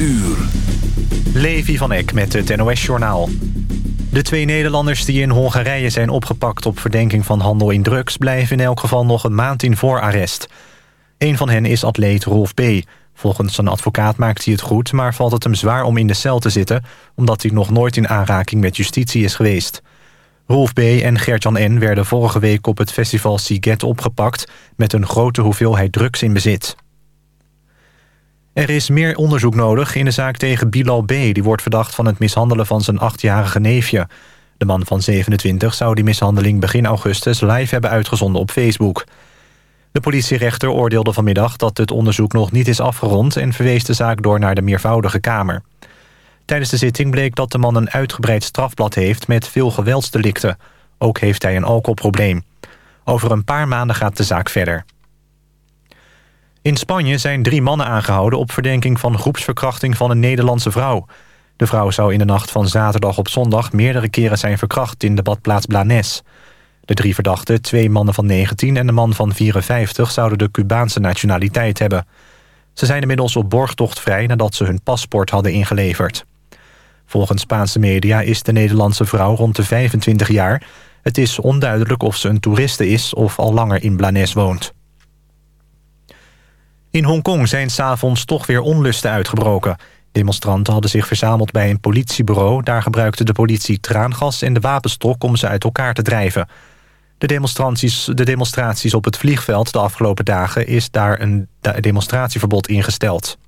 uur. Levi van Eck met het NOS-journaal. De twee Nederlanders die in Hongarije zijn opgepakt... op verdenking van handel in drugs... blijven in elk geval nog een maand in voorarrest. Een van hen is atleet Rolf B. Volgens zijn advocaat maakt hij het goed... maar valt het hem zwaar om in de cel te zitten... omdat hij nog nooit in aanraking met justitie is geweest. Rolf B. en Gertjan N. werden vorige week op het festival Siget opgepakt... met een grote hoeveelheid drugs in bezit. Er is meer onderzoek nodig in de zaak tegen Bilal B. Die wordt verdacht van het mishandelen van zijn achtjarige neefje. De man van 27 zou die mishandeling begin augustus live hebben uitgezonden op Facebook. De politierechter oordeelde vanmiddag dat het onderzoek nog niet is afgerond... en verwees de zaak door naar de meervoudige kamer. Tijdens de zitting bleek dat de man een uitgebreid strafblad heeft... met veel geweldsdelicten. Ook heeft hij een alcoholprobleem. Over een paar maanden gaat de zaak verder. In Spanje zijn drie mannen aangehouden op verdenking van groepsverkrachting van een Nederlandse vrouw. De vrouw zou in de nacht van zaterdag op zondag meerdere keren zijn verkracht in de badplaats Blanes. De drie verdachten, twee mannen van 19 en een man van 54, zouden de Cubaanse nationaliteit hebben. Ze zijn inmiddels op borgtocht vrij nadat ze hun paspoort hadden ingeleverd. Volgens Spaanse media is de Nederlandse vrouw rond de 25 jaar. Het is onduidelijk of ze een toeriste is of al langer in Blanes woont. In Hongkong zijn s'avonds toch weer onlusten uitgebroken. Demonstranten hadden zich verzameld bij een politiebureau. Daar gebruikte de politie traangas en de wapenstok om ze uit elkaar te drijven. De demonstraties, de demonstraties op het vliegveld de afgelopen dagen... is daar een demonstratieverbod ingesteld.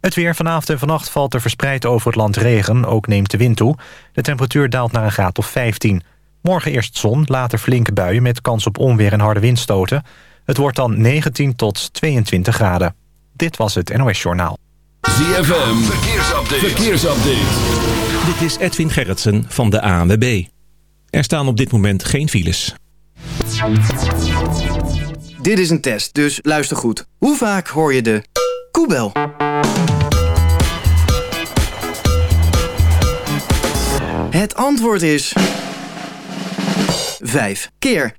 Het weer vanavond en vannacht valt er verspreid over het land regen. Ook neemt de wind toe. De temperatuur daalt naar een graad of 15. Morgen eerst zon, later flinke buien met kans op onweer en harde windstoten. Het wordt dan 19 tot 22 graden. Dit was het NOS Journaal. ZFM, verkeersupdate. verkeersupdate. Dit is Edwin Gerritsen van de ANWB. Er staan op dit moment geen files. Dit is een test, dus luister goed. Hoe vaak hoor je de koebel? Het antwoord is... Vijf keer.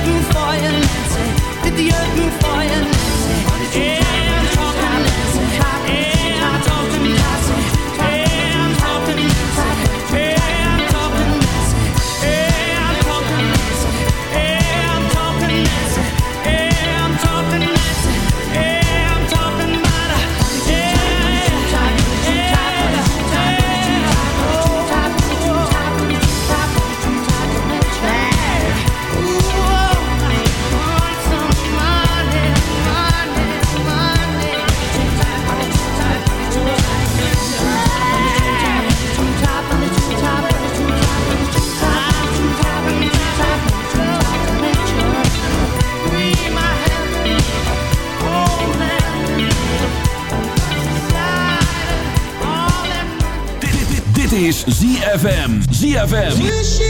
looking for you, Nancy. If you're looking for you, ZFM.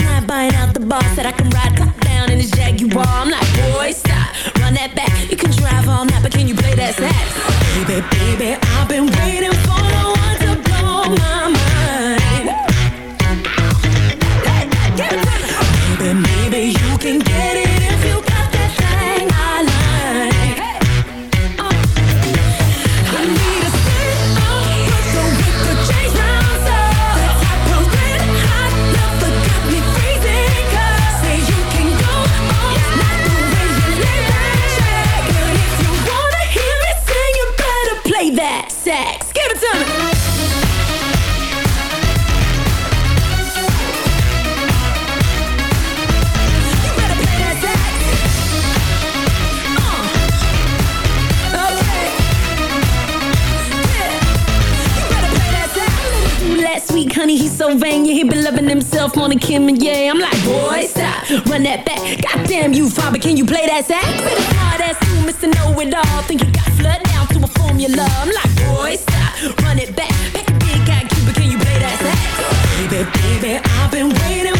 boss last buying out the bar. Said I can ride top down in his Jaguar. I'm like, boy, stop, run that back. You can drive all night, but can you play that sax? Baby, baby, I've been waiting for the one to blow my mind. Honey, he's so vain. Yeah, he been loving himself more than Kanye. I'm like, boy, stop, run that back. Goddamn you, father, can you play that sax? With a smart ass you, Mr. Know It All. Think you got flood down to a formula. I'm like, boy, stop, run it back. Back a big guy, Cuba, can you play that sax? Baby, baby, I've been waiting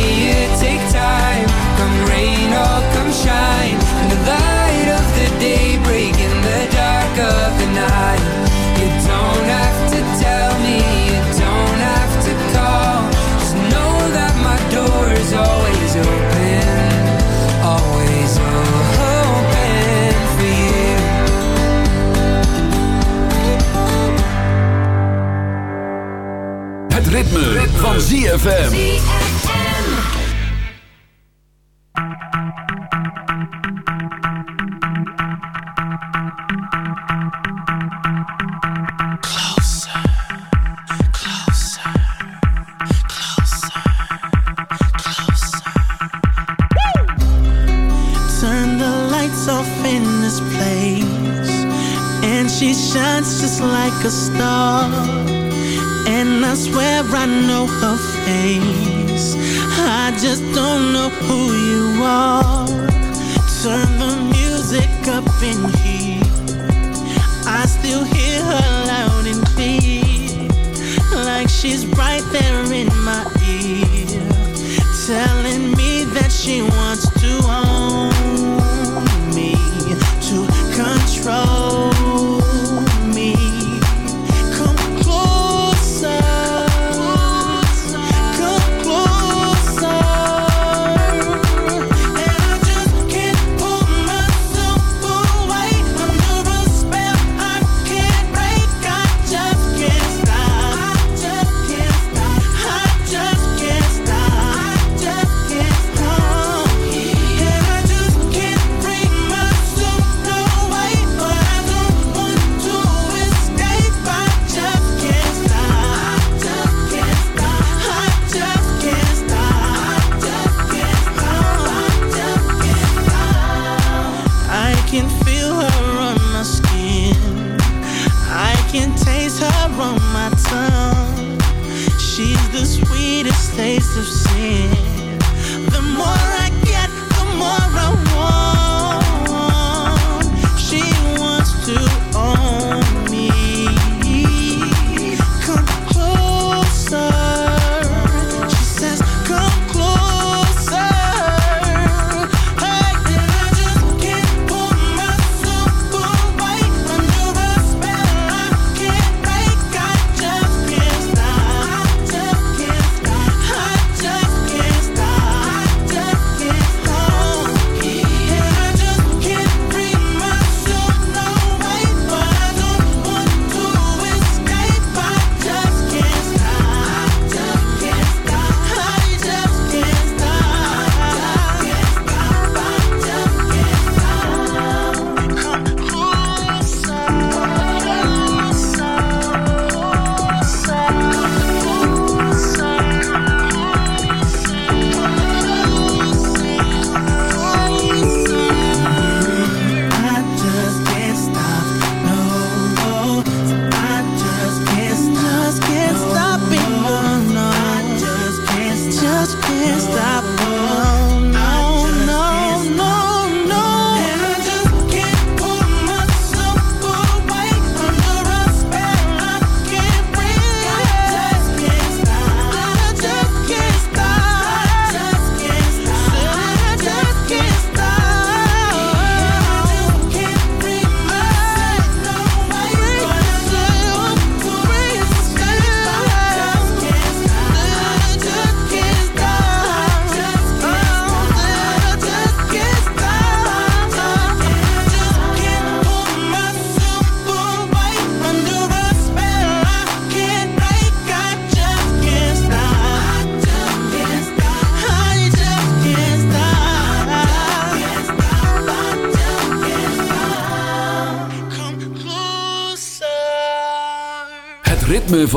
ritme, van ZFM.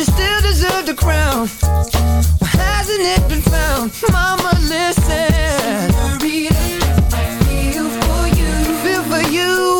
you still deserve the crown. Why hasn't it been found? Mama, listen. Maria, I feel for you. Feel for you.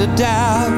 A doubt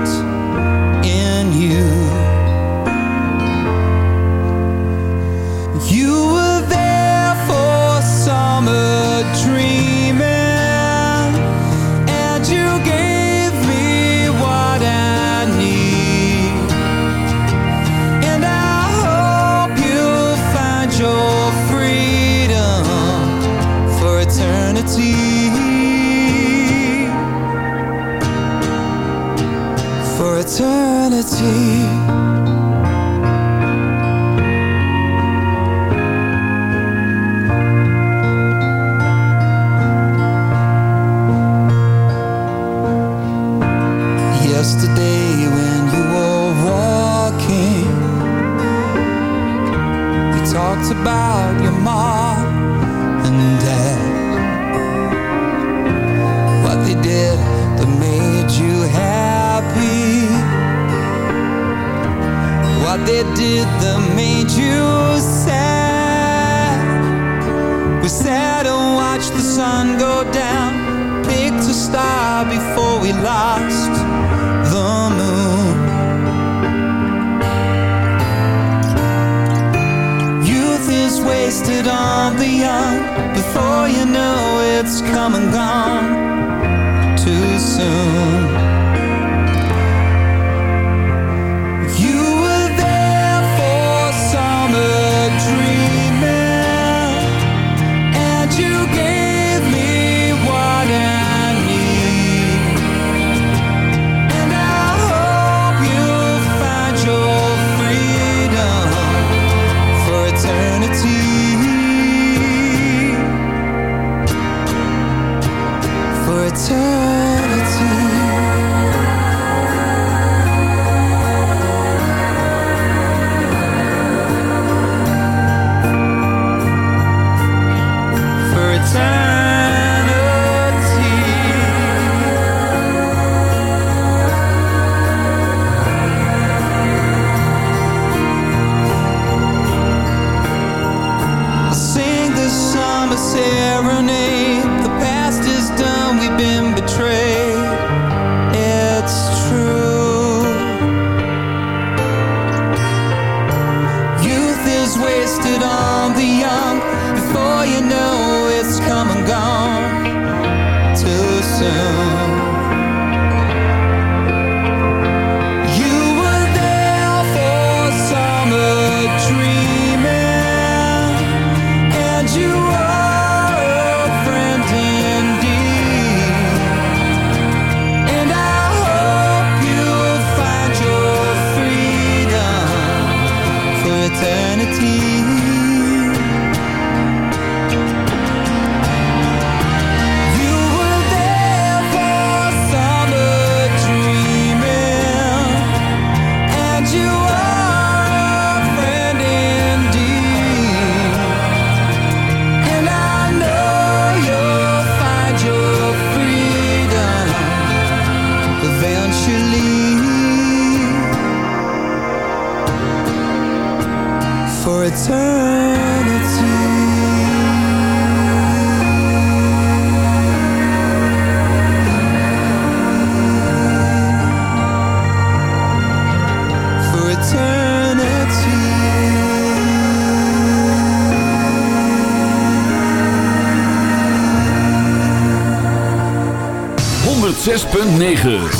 106.9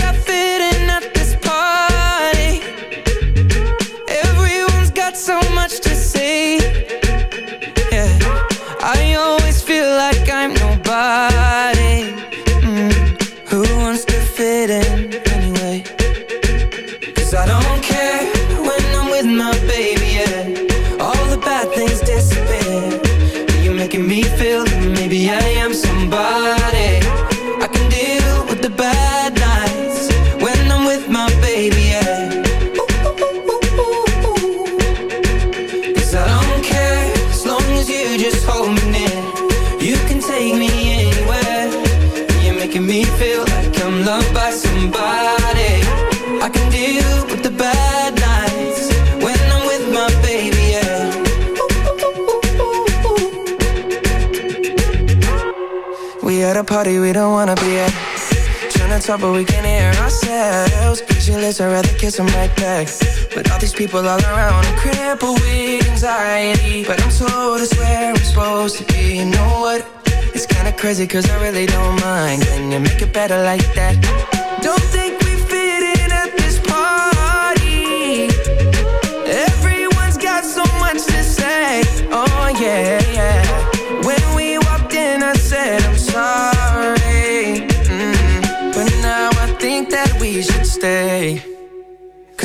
party we don't wanna be at. Tryna talk but we can't hear ourselves. Lips, I'd rather kiss right back. But all these people all around I'm with anxiety. But I'm told it's where I'm supposed to be. You know what? It's kinda crazy cause I really don't mind. Can you make it better like that? Don't think